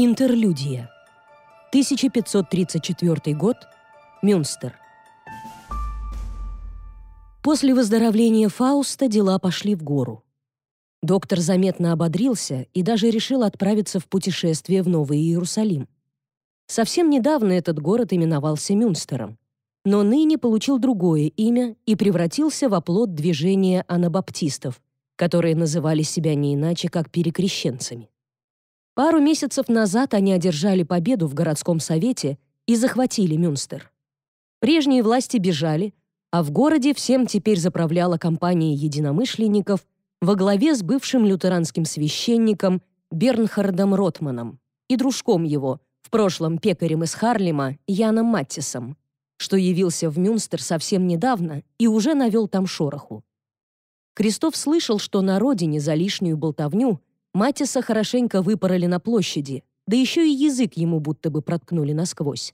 Интерлюдия. 1534 год. Мюнстер. После выздоровления Фауста дела пошли в гору. Доктор заметно ободрился и даже решил отправиться в путешествие в Новый Иерусалим. Совсем недавно этот город именовался Мюнстером, но ныне получил другое имя и превратился в оплот движения анабаптистов, которые называли себя не иначе, как перекрещенцами. Пару месяцев назад они одержали победу в городском совете и захватили Мюнстер. Прежние власти бежали, а в городе всем теперь заправляла компания единомышленников во главе с бывшим лютеранским священником Бернхардом Ротманом и дружком его, в прошлом пекарем из Харлема, Яном Маттисом, что явился в Мюнстер совсем недавно и уже навел там шороху. Крестов слышал, что на родине за лишнюю болтовню Матиса хорошенько выпороли на площади, да еще и язык ему будто бы проткнули насквозь.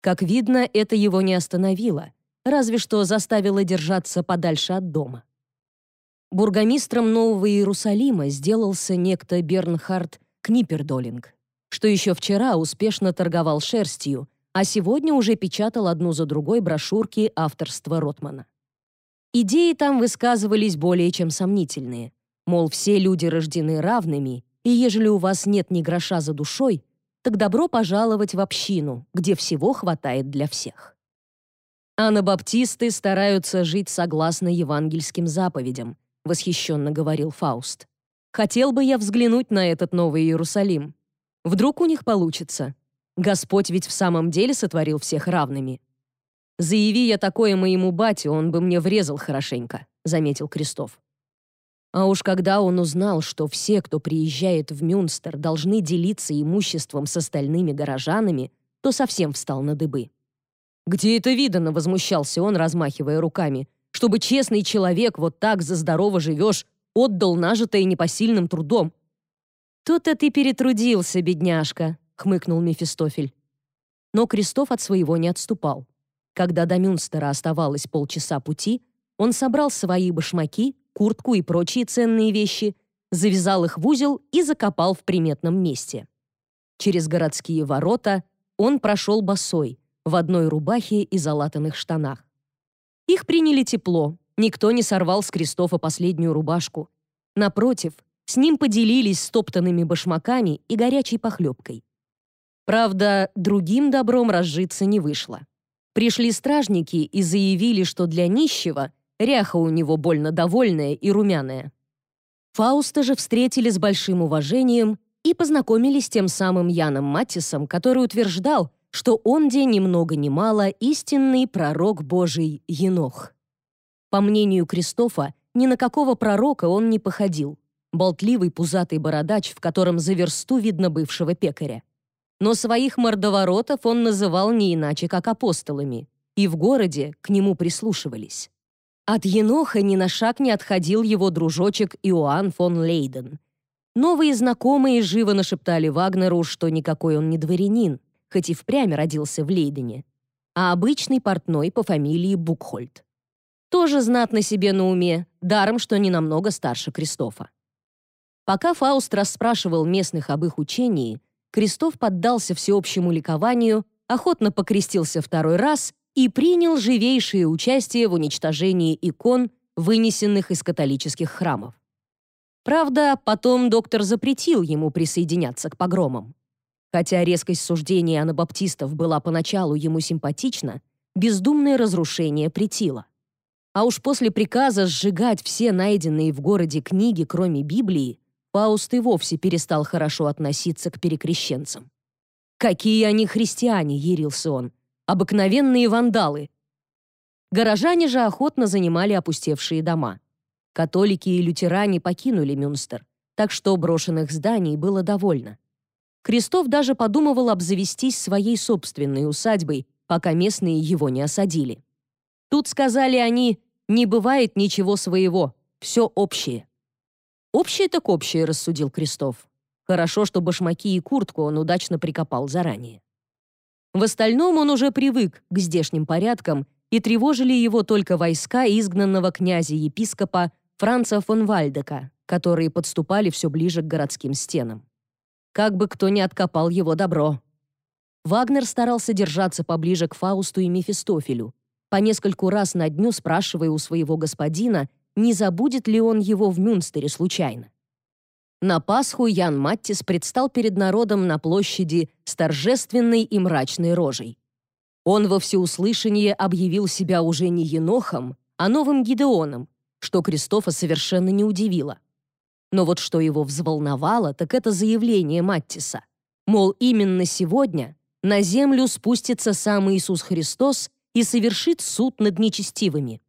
Как видно, это его не остановило, разве что заставило держаться подальше от дома. Бургомистром Нового Иерусалима сделался некто Бернхард Книпердолинг, что еще вчера успешно торговал шерстью, а сегодня уже печатал одну за другой брошюрки авторства Ротмана. Идеи там высказывались более чем сомнительные. Мол, все люди рождены равными, и ежели у вас нет ни гроша за душой, так добро пожаловать в общину, где всего хватает для всех. Анабаптисты стараются жить согласно евангельским заповедям, восхищенно говорил Фауст. Хотел бы я взглянуть на этот новый Иерусалим. Вдруг у них получится. Господь ведь в самом деле сотворил всех равными. Заяви я такое моему бате, он бы мне врезал хорошенько, заметил Крестов. А уж когда он узнал, что все, кто приезжает в Мюнстер, должны делиться имуществом с остальными горожанами, то совсем встал на дыбы. «Где это видано?» — возмущался он, размахивая руками. «Чтобы честный человек вот так за здорово живешь, отдал нажитое непосильным трудом». «Тут-то ты перетрудился, бедняжка», — хмыкнул Мефистофель. Но Крестов от своего не отступал. Когда до Мюнстера оставалось полчаса пути, он собрал свои башмаки, куртку и прочие ценные вещи, завязал их в узел и закопал в приметном месте. Через городские ворота он прошел босой, в одной рубахе и залатанных штанах. Их приняли тепло, никто не сорвал с Кристофа последнюю рубашку. Напротив, с ним поделились стоптанными башмаками и горячей похлебкой. Правда, другим добром разжиться не вышло. Пришли стражники и заявили, что для нищего Ряха у него больно довольная и румяная. Фауста же встретили с большим уважением и познакомились с тем самым Яном Маттисом, который утверждал, что он где ни много ни мало истинный пророк Божий Енох. По мнению Кристофа, ни на какого пророка он не походил. Болтливый пузатый бородач, в котором за версту видно бывшего пекаря. Но своих мордоворотов он называл не иначе, как апостолами, и в городе к нему прислушивались. От Еноха ни на шаг не отходил его дружочек Иоанн фон Лейден. Новые знакомые живо нашептали Вагнеру, что никакой он не дворянин, хоть и впрямь родился в Лейдене, а обычный портной по фамилии Букхольд. Тоже знатно себе на уме, даром, что не намного старше Кристофа. Пока Фауст расспрашивал местных об их учении, Крестов поддался всеобщему ликованию, охотно покрестился второй раз и принял живейшее участие в уничтожении икон, вынесенных из католических храмов. Правда, потом доктор запретил ему присоединяться к погромам. Хотя резкость суждений анабаптистов была поначалу ему симпатична, бездумное разрушение претило. А уж после приказа сжигать все найденные в городе книги, кроме Библии, Пауст и вовсе перестал хорошо относиться к перекрещенцам. «Какие они христиане!» — ярился он. Обыкновенные вандалы. Горожане же охотно занимали опустевшие дома. Католики и лютеране покинули Мюнстер, так что брошенных зданий было довольно. Крестов даже подумывал обзавестись своей собственной усадьбой, пока местные его не осадили. Тут, сказали они, не бывает ничего своего, все общее. «Общее так общее», — рассудил Крестов. Хорошо, что башмаки и куртку он удачно прикопал заранее. В остальном он уже привык к здешним порядкам, и тревожили его только войска изгнанного князя-епископа Франца фон Вальдека, которые подступали все ближе к городским стенам. как бы кто ни откопал его добро. Вагнер старался держаться поближе к Фаусту и Мефистофелю, по нескольку раз на дню спрашивая у своего господина, не забудет ли он его в Мюнстере случайно. На Пасху Ян Маттис предстал перед народом на площади с торжественной и мрачной рожей. Он во всеуслышание объявил себя уже не Енохом, а новым Гидеоном, что Кристофа совершенно не удивило. Но вот что его взволновало, так это заявление Маттиса. Мол, именно сегодня на землю спустится сам Иисус Христос и совершит суд над нечестивыми.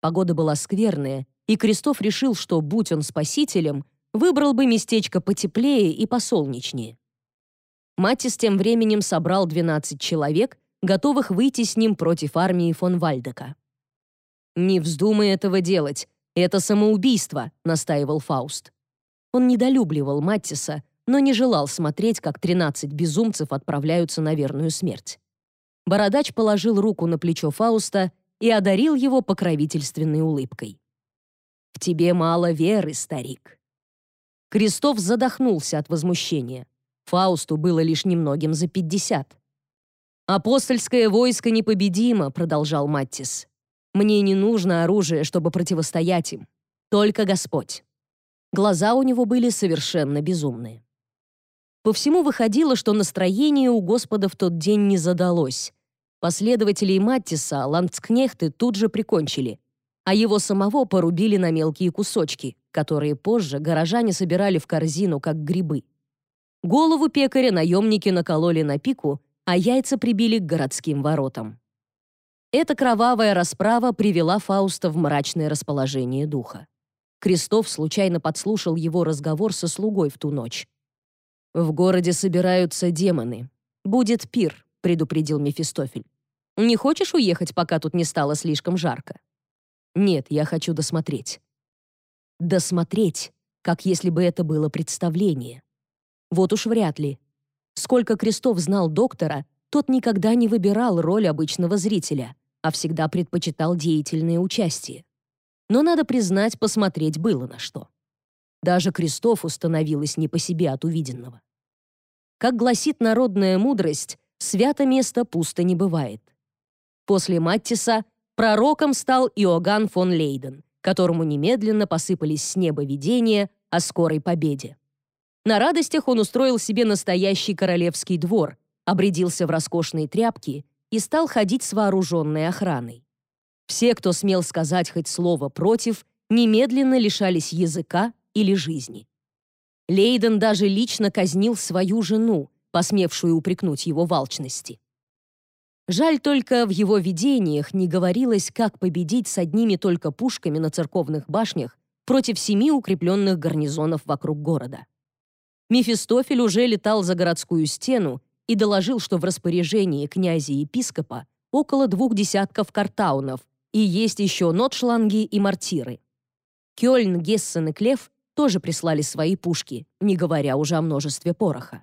Погода была скверная, и Крестов решил, что, будь он спасителем, выбрал бы местечко потеплее и посолнечнее. Матис тем временем собрал 12 человек, готовых выйти с ним против армии фон Вальдека. «Не вздумай этого делать, это самоубийство», — настаивал Фауст. Он недолюбливал Маттиса, но не желал смотреть, как 13 безумцев отправляются на верную смерть. Бородач положил руку на плечо Фауста и одарил его покровительственной улыбкой. «В тебе мало веры, старик». Крестов задохнулся от возмущения. Фаусту было лишь немногим за пятьдесят. «Апостольское войско непобедимо», — продолжал Маттис. «Мне не нужно оружие, чтобы противостоять им. Только Господь». Глаза у него были совершенно безумные. По всему выходило, что настроение у Господа в тот день не задалось. Последователей Маттиса ландскнехты тут же прикончили, а его самого порубили на мелкие кусочки, которые позже горожане собирали в корзину, как грибы. Голову пекаря наемники накололи на пику, а яйца прибили к городским воротам. Эта кровавая расправа привела Фауста в мрачное расположение духа. Крестов случайно подслушал его разговор со слугой в ту ночь. «В городе собираются демоны. Будет пир», — предупредил Мефистофель. «Не хочешь уехать, пока тут не стало слишком жарко?» «Нет, я хочу досмотреть». «Досмотреть, как если бы это было представление». Вот уж вряд ли. Сколько Крестов знал доктора, тот никогда не выбирал роль обычного зрителя, а всегда предпочитал деятельное участие. Но, надо признать, посмотреть было на что. Даже Крестов установилось не по себе от увиденного. Как гласит народная мудрость, свято место пусто не бывает. После Маттиса пророком стал Иоганн фон Лейден, которому немедленно посыпались с неба видения о скорой победе. На радостях он устроил себе настоящий королевский двор, обрядился в роскошные тряпки и стал ходить с вооруженной охраной. Все, кто смел сказать хоть слово против, немедленно лишались языка или жизни. Лейден даже лично казнил свою жену, посмевшую упрекнуть его в алчности. Жаль только в его видениях не говорилось, как победить с одними только пушками на церковных башнях против семи укрепленных гарнизонов вокруг города. Мефистофель уже летал за городскую стену и доложил, что в распоряжении князя-епископа около двух десятков картаунов и есть еще нотшланги и мортиры. Кёльн, Гессен и Клев тоже прислали свои пушки, не говоря уже о множестве пороха.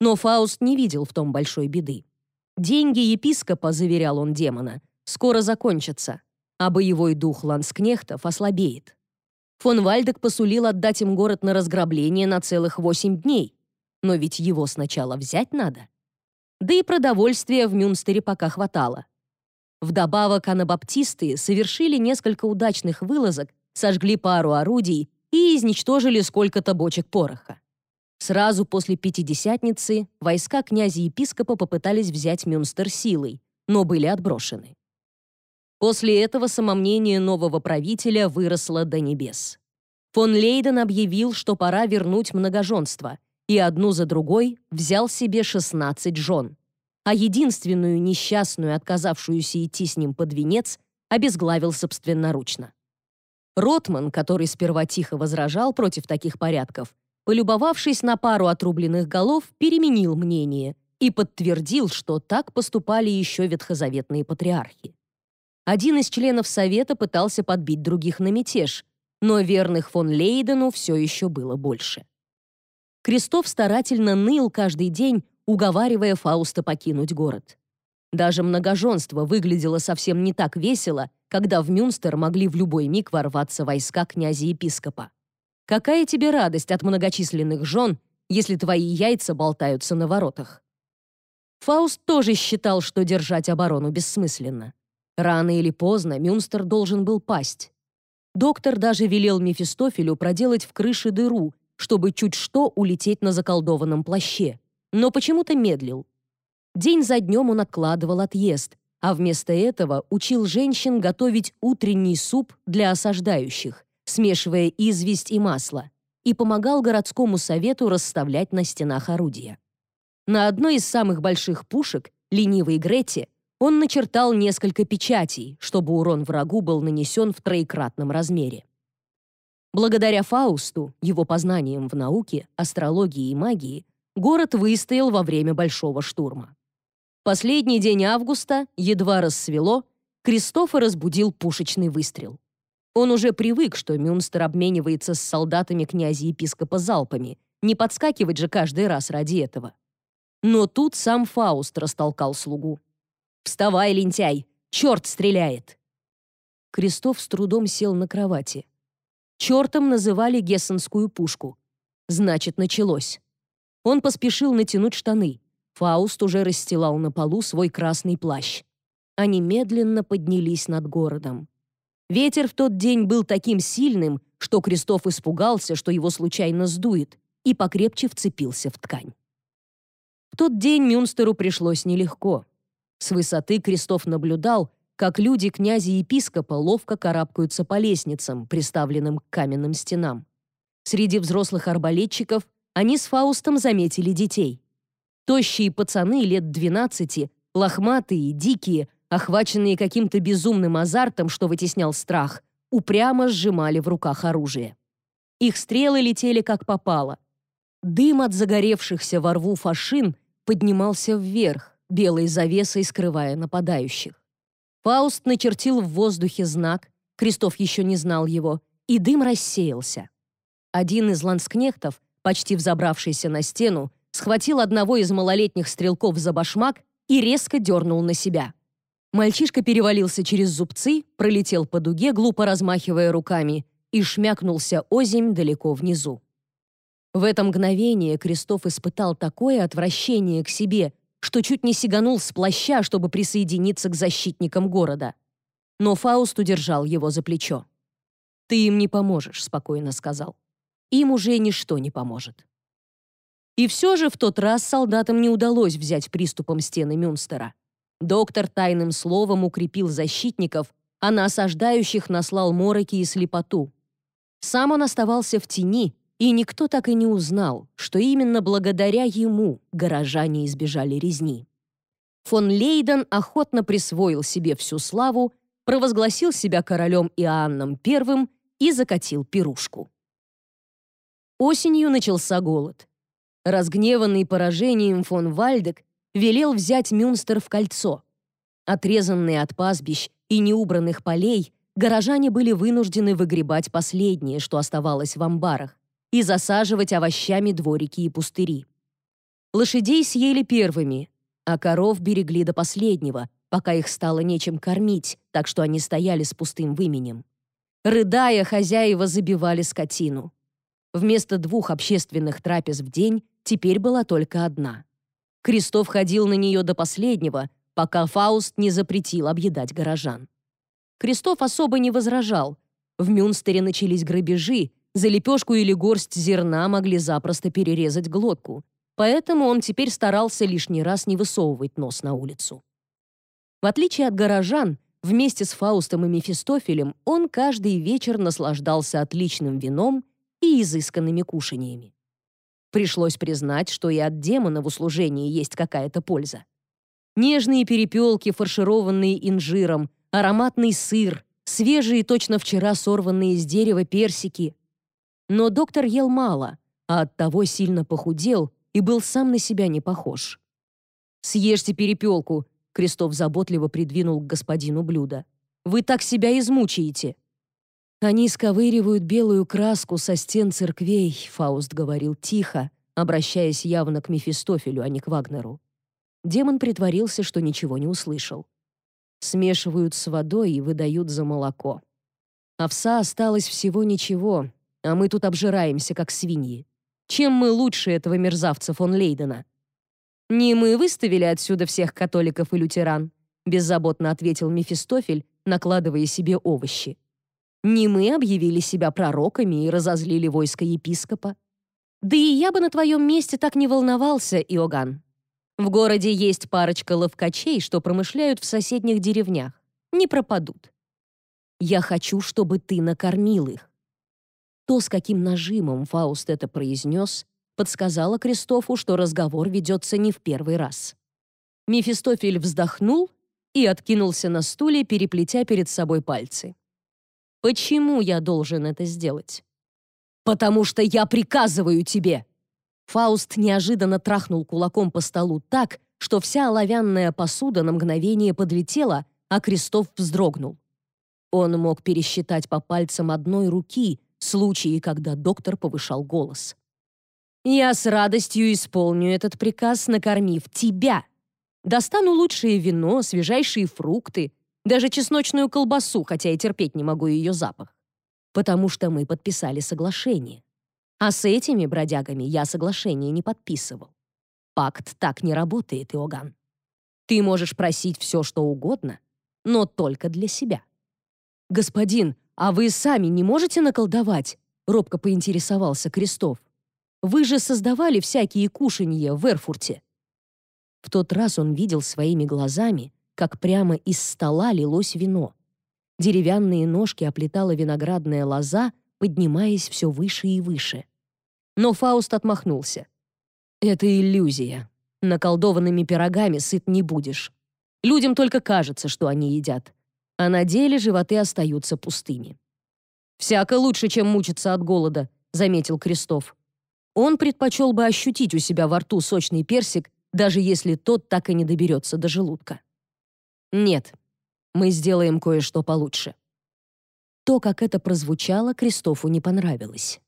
Но Фауст не видел в том большой беды. Деньги епископа, заверял он демона, скоро закончатся, а боевой дух ланскнехтов ослабеет. Фон Вальдек посулил отдать им город на разграбление на целых восемь дней. Но ведь его сначала взять надо. Да и продовольствия в Мюнстере пока хватало. Вдобавок анабаптисты совершили несколько удачных вылазок, сожгли пару орудий и изничтожили сколько-то бочек пороха. Сразу после Пятидесятницы войска князя-епископа попытались взять Мюнстер силой, но были отброшены. После этого самомнение нового правителя выросло до небес. Фон Лейден объявил, что пора вернуть многоженство, и одну за другой взял себе 16 жен, а единственную несчастную, отказавшуюся идти с ним под венец, обезглавил собственноручно. Ротман, который сперва тихо возражал против таких порядков, полюбовавшись на пару отрубленных голов, переменил мнение и подтвердил, что так поступали еще ветхозаветные патриархи. Один из членов Совета пытался подбить других на мятеж, но верных фон Лейдену все еще было больше. Крестов старательно ныл каждый день, уговаривая Фауста покинуть город. Даже многоженство выглядело совсем не так весело, когда в Мюнстер могли в любой миг ворваться войска князя-епископа. Какая тебе радость от многочисленных жен, если твои яйца болтаются на воротах. Фауст тоже считал, что держать оборону бессмысленно. Рано или поздно Мюнстер должен был пасть. Доктор даже велел Мефистофелю проделать в крыше дыру, чтобы чуть что улететь на заколдованном плаще, но почему-то медлил. День за днем он откладывал отъезд, а вместо этого учил женщин готовить утренний суп для осаждающих, смешивая известь и масло, и помогал городскому совету расставлять на стенах орудия. На одной из самых больших пушек, ленивой Грете, он начертал несколько печатей, чтобы урон врагу был нанесен в троекратном размере. Благодаря Фаусту, его познаниям в науке, астрологии и магии, город выстоял во время Большого штурма. Последний день августа, едва рассвело, Кристофа разбудил пушечный выстрел. Он уже привык, что Мюнстер обменивается с солдатами князя-епископа залпами, не подскакивать же каждый раз ради этого. Но тут сам Фауст растолкал слугу. «Вставай, лентяй! Черт стреляет!» Крестов с трудом сел на кровати. Чертом называли гессенскую пушку. Значит, началось. Он поспешил натянуть штаны. Фауст уже расстилал на полу свой красный плащ. Они медленно поднялись над городом. Ветер в тот день был таким сильным, что Крестов испугался, что его случайно сдует, и покрепче вцепился в ткань. В тот день Мюнстеру пришлось нелегко. С высоты Крестов наблюдал, как люди князя-епископа ловко карабкаются по лестницам, приставленным к каменным стенам. Среди взрослых арбалетчиков они с Фаустом заметили детей. Тощие пацаны лет 12, лохматые, дикие, охваченные каким-то безумным азартом, что вытеснял страх, упрямо сжимали в руках оружие. Их стрелы летели как попало. Дым от загоревшихся во рву фашин поднимался вверх, белой завесой скрывая нападающих. Фауст начертил в воздухе знак, Крестов еще не знал его, и дым рассеялся. Один из ланскнехтов, почти взобравшийся на стену, схватил одного из малолетних стрелков за башмак и резко дернул на себя. Мальчишка перевалился через зубцы, пролетел по дуге, глупо размахивая руками, и шмякнулся озимь далеко внизу. В это мгновение Крестов испытал такое отвращение к себе, что чуть не сиганул с плаща, чтобы присоединиться к защитникам города. Но Фауст удержал его за плечо. «Ты им не поможешь», — спокойно сказал. «Им уже ничто не поможет». И все же в тот раз солдатам не удалось взять приступом стены Мюнстера. Доктор тайным словом укрепил защитников, а на осаждающих наслал мороки и слепоту. Сам он оставался в тени, и никто так и не узнал, что именно благодаря ему горожане избежали резни. Фон Лейден охотно присвоил себе всю славу, провозгласил себя королем Иоанном I и закатил пирушку. Осенью начался голод. Разгневанный поражением фон Вальдек велел взять Мюнстер в кольцо. Отрезанные от пастбищ и неубранных полей, горожане были вынуждены выгребать последнее, что оставалось в амбарах, и засаживать овощами дворики и пустыри. Лошадей съели первыми, а коров берегли до последнего, пока их стало нечем кормить, так что они стояли с пустым выменем. Рыдая, хозяева забивали скотину. Вместо двух общественных трапез в день теперь была только одна. Крестов ходил на нее до последнего, пока Фауст не запретил объедать горожан. Крестов особо не возражал. В Мюнстере начались грабежи, за лепешку или горсть зерна могли запросто перерезать глотку, поэтому он теперь старался лишний раз не высовывать нос на улицу. В отличие от горожан, вместе с Фаустом и Мефистофелем он каждый вечер наслаждался отличным вином и изысканными кушаньями. Пришлось признать, что и от демона в услужении есть какая-то польза. Нежные перепелки, фаршированные инжиром, ароматный сыр, свежие точно вчера сорванные из дерева персики. Но доктор ел мало, а оттого сильно похудел и был сам на себя не похож. «Съешьте перепелку», — Крестов заботливо придвинул к господину блюдо. «Вы так себя измучаете». «Они сковыривают белую краску со стен церквей», — Фауст говорил тихо, обращаясь явно к Мефистофелю, а не к Вагнеру. Демон притворился, что ничего не услышал. Смешивают с водой и выдают за молоко. Овса осталось всего ничего, а мы тут обжираемся, как свиньи. Чем мы лучше этого мерзавца фон Лейдена? Не мы выставили отсюда всех католиков и лютеран, беззаботно ответил Мефистофель, накладывая себе овощи. Не мы объявили себя пророками и разозлили войско епископа. Да и я бы на твоем месте так не волновался, Иоганн. В городе есть парочка ловкачей, что промышляют в соседних деревнях. Не пропадут. Я хочу, чтобы ты накормил их. То, с каким нажимом Фауст это произнес, подсказало Кристофу, что разговор ведется не в первый раз. Мефистофель вздохнул и откинулся на стуле, переплетя перед собой пальцы. «Почему я должен это сделать?» «Потому что я приказываю тебе!» Фауст неожиданно трахнул кулаком по столу так, что вся оловянная посуда на мгновение подлетела, а Крестов вздрогнул. Он мог пересчитать по пальцам одной руки случаи, когда доктор повышал голос. «Я с радостью исполню этот приказ, накормив тебя. Достану лучшее вино, свежайшие фрукты, даже чесночную колбасу, хотя и терпеть не могу ее запах. Потому что мы подписали соглашение. А с этими бродягами я соглашение не подписывал. Пакт так не работает, Иоганн. Ты можешь просить все, что угодно, но только для себя. «Господин, а вы сами не можете наколдовать?» — робко поинтересовался Крестов. «Вы же создавали всякие кушанья в Эрфурте». В тот раз он видел своими глазами, как прямо из стола лилось вино. Деревянные ножки оплетала виноградная лоза, поднимаясь все выше и выше. Но Фауст отмахнулся. «Это иллюзия. Наколдованными пирогами сыт не будешь. Людям только кажется, что они едят а на деле животы остаются пустыми. «Всяко лучше, чем мучиться от голода», — заметил Крестов. Он предпочел бы ощутить у себя во рту сочный персик, даже если тот так и не доберется до желудка. «Нет, мы сделаем кое-что получше». То, как это прозвучало, Кристофу не понравилось.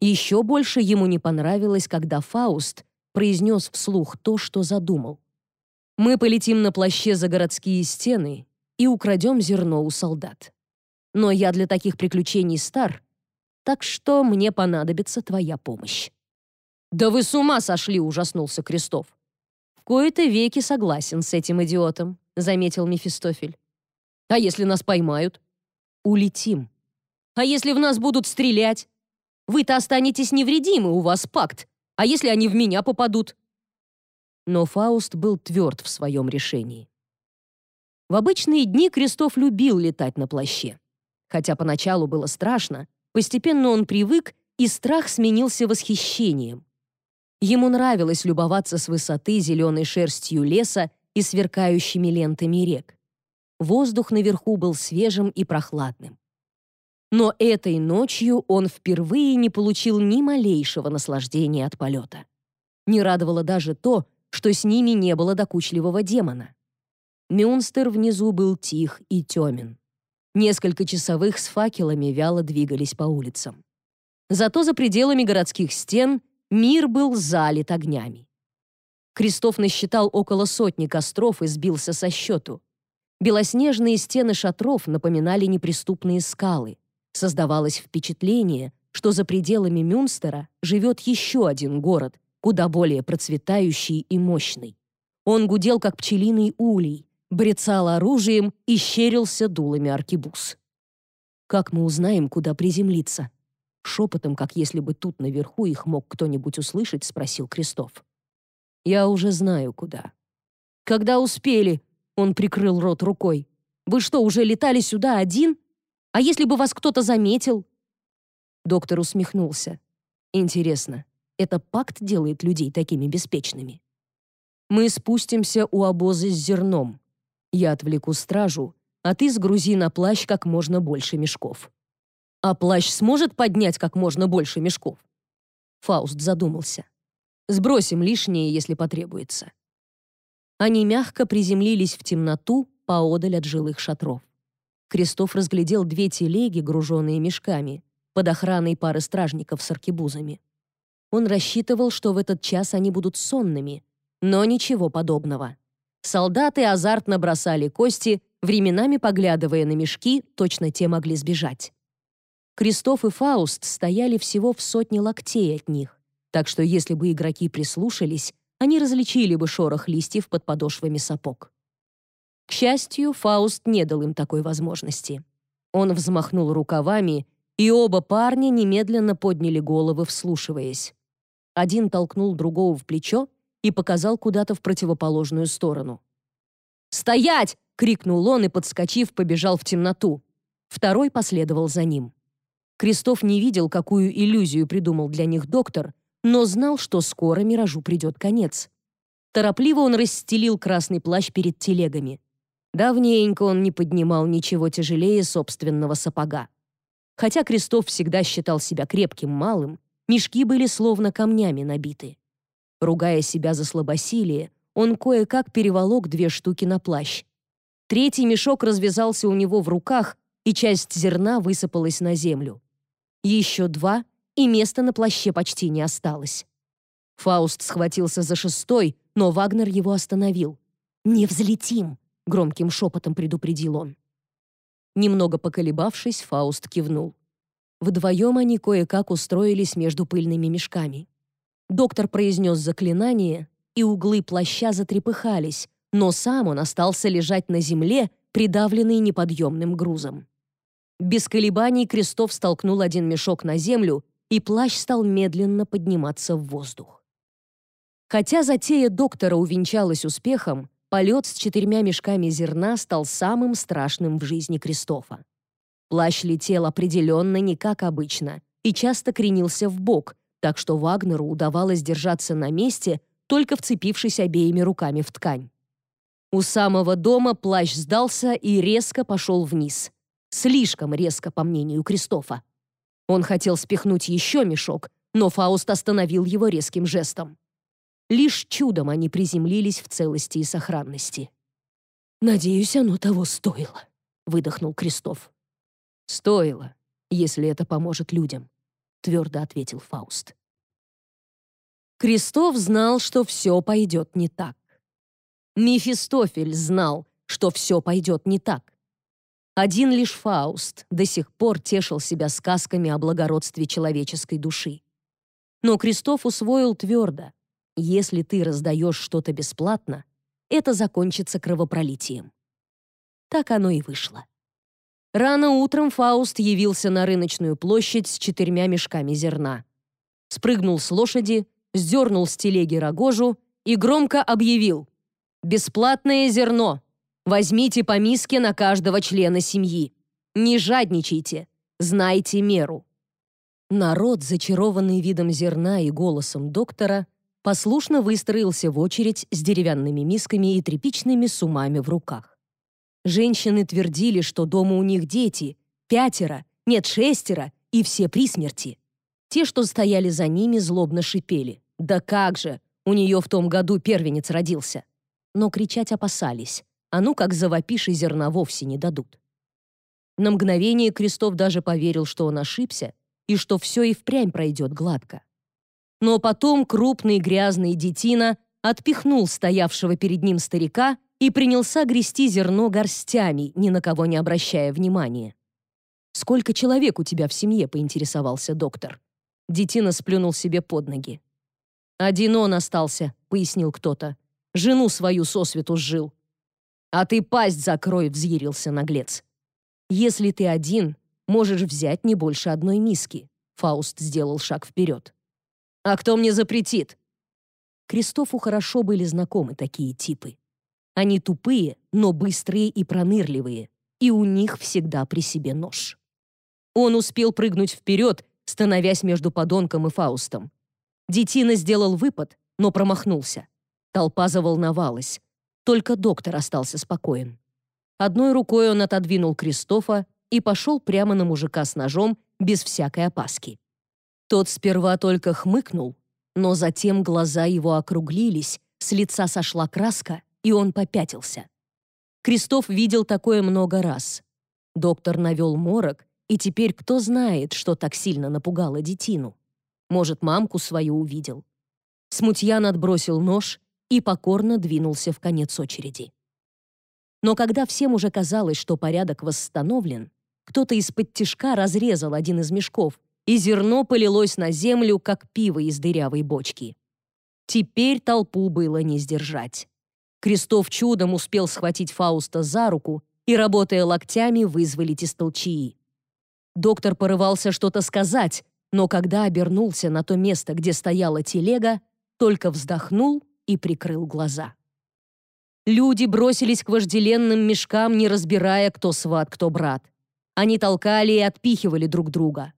Еще больше ему не понравилось, когда Фауст произнес вслух то, что задумал. «Мы полетим на плаще за городские стены и украдем зерно у солдат. Но я для таких приключений стар, так что мне понадобится твоя помощь». «Да вы с ума сошли!» — ужаснулся Крестов. «В кои-то веки согласен с этим идиотом», — заметил Мефистофель. «А если нас поймают?» «Улетим. А если в нас будут стрелять? Вы-то останетесь невредимы, у вас пакт. А если они в меня попадут?» Но Фауст был тверд в своем решении. В обычные дни Крестов любил летать на плаще. Хотя поначалу было страшно, постепенно он привык, и страх сменился восхищением. Ему нравилось любоваться с высоты зеленой шерстью леса и сверкающими лентами рек. Воздух наверху был свежим и прохладным. Но этой ночью он впервые не получил ни малейшего наслаждения от полета. Не радовало даже то, что с ними не было докучливого демона. Мюнстер внизу был тих и темен. Несколько часовых с факелами вяло двигались по улицам. Зато за пределами городских стен мир был залит огнями. Крестов насчитал около сотни костров и сбился со счету. Белоснежные стены шатров напоминали неприступные скалы. Создавалось впечатление, что за пределами Мюнстера живет еще один город, куда более процветающий и мощный. Он гудел, как пчелиный улей, брецал оружием и щерился дулами аркибуз. «Как мы узнаем, куда приземлиться?» Шепотом, как если бы тут наверху их мог кто-нибудь услышать, спросил Крестов. «Я уже знаю, куда». «Когда успели?» — он прикрыл рот рукой. «Вы что, уже летали сюда один? А если бы вас кто-то заметил?» Доктор усмехнулся. «Интересно, это пакт делает людей такими беспечными?» «Мы спустимся у обоза с зерном», я отвлеку стражу, а ты сгрузи на плащ как можно больше мешков. А плащ сможет поднять как можно больше мешков? Фауст задумался. Сбросим лишнее, если потребуется. Они мягко приземлились в темноту поодаль от жилых шатров. Крестов разглядел две телеги, груженные мешками, под охраной пары стражников с аркебузами. Он рассчитывал, что в этот час они будут сонными, но ничего подобного. Солдаты азартно бросали кости, временами поглядывая на мешки, точно те могли сбежать. Кристоф и Фауст стояли всего в сотне локтей от них, так что если бы игроки прислушались, они различили бы шорох листьев под подошвами сапог. К счастью, Фауст не дал им такой возможности. Он взмахнул рукавами, и оба парня немедленно подняли головы, вслушиваясь. Один толкнул другого в плечо и показал куда-то в противоположную сторону. «Стоять!» — крикнул он и, подскочив, побежал в темноту. Второй последовал за ним. Крестов не видел, какую иллюзию придумал для них доктор, но знал, что скоро миражу придет конец. Торопливо он расстелил красный плащ перед телегами. Давненько он не поднимал ничего тяжелее собственного сапога. Хотя Крестов всегда считал себя крепким малым, мешки были словно камнями набиты. Ругая себя за слабосилие, он кое-как переволок две штуки на плащ. Третий мешок развязался у него в руках, и часть зерна высыпалась на землю. Еще два, и места на плаще почти не осталось. Фауст схватился за шестой, но Вагнер его остановил. «Не взлетим!» — громким шепотом предупредил он. Немного поколебавшись, Фауст кивнул. Вдвоем они кое-как устроились между пыльными мешками. Доктор произнес заклинание, и углы плаща затрепыхались, но сам он остался лежать на земле, придавленный неподъемным грузом. Без колебаний Крестов столкнул один мешок на землю, и плащ стал медленно подниматься в воздух. Хотя затея доктора увенчалась успехом, полет с четырьмя мешками зерна стал самым страшным в жизни Кристофа. Плащ летел определенно не как обычно и часто кренился в бок, так что Вагнеру удавалось держаться на месте, только вцепившись обеими руками в ткань. У самого дома плащ сдался и резко пошел вниз. Слишком резко, по мнению Кристофа. Он хотел спихнуть еще мешок, но Фауст остановил его резким жестом. Лишь чудом они приземлились в целости и сохранности. «Надеюсь, оно того стоило», — выдохнул Крестов. «Стоило, если это поможет людям», — твердо ответил Фауст. Крестов знал, что все пойдет не так. Мефистофель знал, что все пойдет не так. Один лишь Фауст до сих пор тешил себя сказками о благородстве человеческой души. Но Крестов усвоил твердо, если ты раздаешь что-то бесплатно, это закончится кровопролитием. Так оно и вышло. Рано утром Фауст явился на рыночную площадь с четырьмя мешками зерна. Спрыгнул с лошади, сдернул с телеги рогожу и громко объявил «Бесплатное зерно! Возьмите по миске на каждого члена семьи! Не жадничайте! Знайте меру!» Народ, зачарованный видом зерна и голосом доктора, послушно выстроился в очередь с деревянными мисками и тряпичными сумами в руках. Женщины твердили, что дома у них дети, пятеро, нет, шестеро, и все при смерти. Те, что стояли за ними, злобно шипели. «Да как же! У нее в том году первенец родился!» Но кричать опасались, а ну как завопишь и зерна вовсе не дадут. На мгновение Крестов даже поверил, что он ошибся, и что все и впрямь пройдет гладко. Но потом крупный грязный детина отпихнул стоявшего перед ним старика и принялся грести зерно горстями, ни на кого не обращая внимания. «Сколько человек у тебя в семье?» — поинтересовался доктор. Детина сплюнул себе под ноги. «Один он остался», — пояснил кто-то. «Жену свою сосвету сжил». «А ты пасть закрой», — взъярился наглец. «Если ты один, можешь взять не больше одной миски», — Фауст сделал шаг вперед. А кто мне запретит?» Кристофу хорошо были знакомы такие типы. Они тупые, но быстрые и пронырливые, и у них всегда при себе нож. Он успел прыгнуть вперед, становясь между подонком и Фаустом. Детина сделал выпад, но промахнулся. Толпа заволновалась. Только доктор остался спокоен. Одной рукой он отодвинул Кристофа и пошел прямо на мужика с ножом без всякой опаски. Тот сперва только хмыкнул, но затем глаза его округлились, с лица сошла краска, и он попятился. Крестов видел такое много раз. Доктор навел морок, и теперь кто знает, что так сильно напугало детину. Может, мамку свою увидел. Смутьян отбросил нож и покорно двинулся в конец очереди. Но когда всем уже казалось, что порядок восстановлен, кто-то из-под тишка разрезал один из мешков, и зерно полилось на землю, как пиво из дырявой бочки. Теперь толпу было не сдержать. Крестов чудом успел схватить Фауста за руку и, работая локтями, вызволить из толчии. Доктор порывался что-то сказать, но когда обернулся на то место, где стояла телега, только вздохнул и прикрыл глаза. Люди бросились к вожделенным мешкам, не разбирая, кто сват, кто брат. Они толкали и отпихивали друг друга.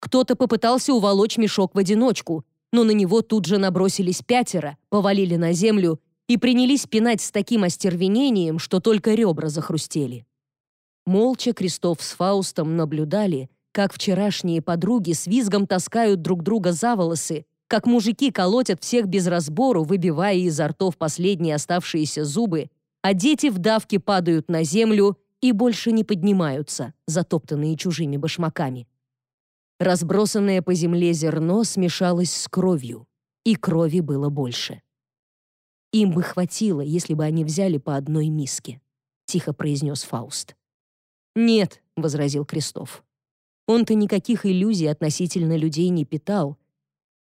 Кто-то попытался уволочь мешок в одиночку, но на него тут же набросились пятеро, повалили на землю и принялись пинать с таким остервенением, что только ребра захрустели. Молча Крестов с Фаустом наблюдали, как вчерашние подруги с визгом таскают друг друга за волосы, как мужики колотят всех без разбору, выбивая изо ртов последние оставшиеся зубы, а дети в давке падают на землю и больше не поднимаются, затоптанные чужими башмаками. Разбросанное по земле зерно смешалось с кровью, и крови было больше. «Им бы хватило, если бы они взяли по одной миске», — тихо произнес Фауст. «Нет», — возразил Крестов. Он-то никаких иллюзий относительно людей не питал,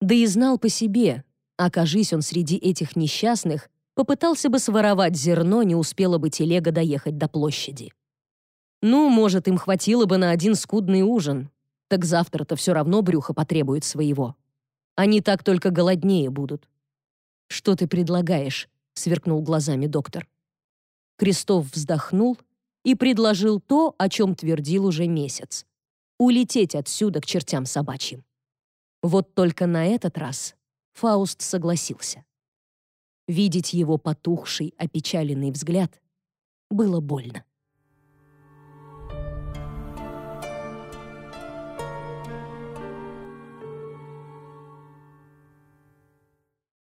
да и знал по себе, окажись он среди этих несчастных, попытался бы своровать зерно, не успела бы телега доехать до площади. Ну, может, им хватило бы на один скудный ужин, так завтра-то все равно брюхо потребует своего. Они так только голоднее будут. «Что ты предлагаешь?» — сверкнул глазами доктор. Крестов вздохнул и предложил то, о чем твердил уже месяц. Улететь отсюда к чертям собачьим. Вот только на этот раз Фауст согласился. Видеть его потухший, опечаленный взгляд было больно.